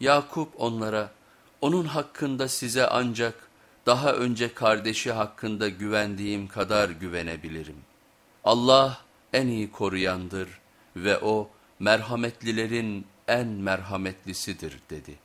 Yakup onlara, onun hakkında size ancak daha önce kardeşi hakkında güvendiğim kadar güvenebilirim. Allah en iyi koruyandır ve o merhametlilerin en merhametlisidir dedi.